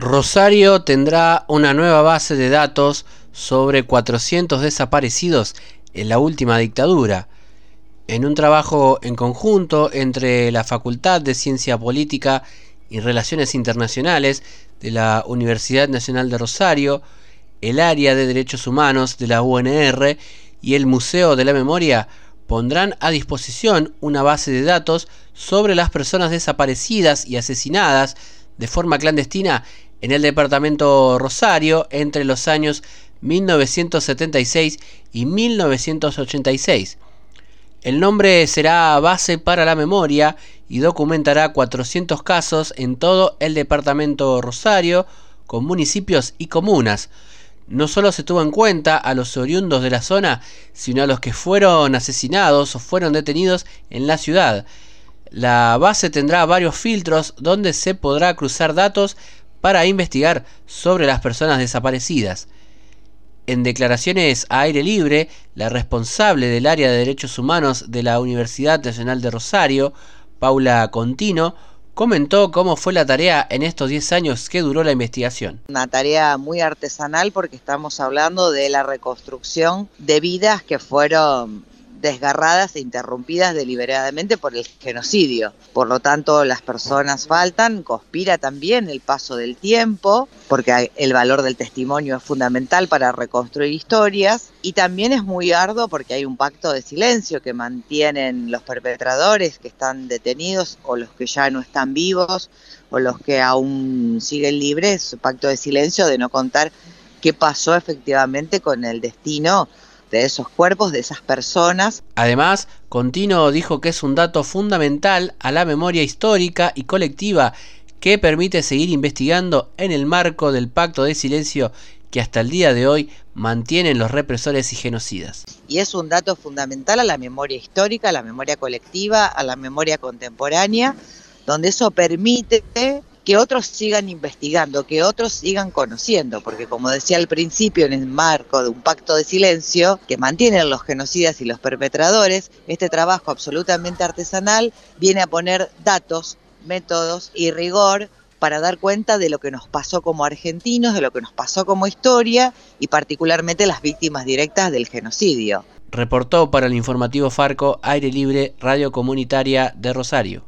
Rosario tendrá una nueva base de datos sobre 400 desaparecidos en la última dictadura. En un trabajo en conjunto entre la Facultad de Ciencia Política y Relaciones Internacionales de la Universidad Nacional de Rosario, el área de Derechos Humanos de la UNR y el Museo de la Memoria pondrán a disposición una base de datos sobre las personas desaparecidas y asesinadas de forma clandestina en el departamento Rosario entre los años 1976 y 1986. El nombre será base para la memoria y documentará 400 casos en todo el departamento Rosario, con municipios y comunas. No solo se tuvo en cuenta a los oriundos de la zona, sino a los que fueron asesinados o fueron detenidos en la ciudad. La base tendrá varios filtros donde se podrá cruzar datos para investigar sobre las personas desaparecidas. En declaraciones a aire libre, la responsable del área de derechos humanos de la Universidad Nacional de Rosario, Paula Contino, comentó cómo fue la tarea en estos 10 años que duró la investigación. Una tarea muy artesanal porque estamos hablando de la reconstrucción de vidas que fueron desgarradas e interrumpidas deliberadamente por el genocidio. Por lo tanto, las personas faltan, conspira también el paso del tiempo, porque el valor del testimonio es fundamental para reconstruir historias, y también es muy arduo porque hay un pacto de silencio que mantienen los perpetradores que están detenidos o los que ya no están vivos o los que aún siguen libres, pacto de silencio de no contar qué pasó efectivamente con el destino de esos cuerpos, de esas personas. Además, Continuo dijo que es un dato fundamental a la memoria histórica y colectiva que permite seguir investigando en el marco del pacto de silencio que hasta el día de hoy mantienen los represores y genocidas. Y es un dato fundamental a la memoria histórica, a la memoria colectiva, a la memoria contemporánea, donde eso permite que otros sigan investigando, que otros sigan conociendo, porque como decía al principio, en el marco de un pacto de silencio que mantienen los genocidas y los perpetradores, este trabajo absolutamente artesanal viene a poner datos, métodos y rigor para dar cuenta de lo que nos pasó como argentinos, de lo que nos pasó como historia y particularmente las víctimas directas del genocidio. Reportó para el informativo Farco Aire Libre Radio Comunitaria de Rosario.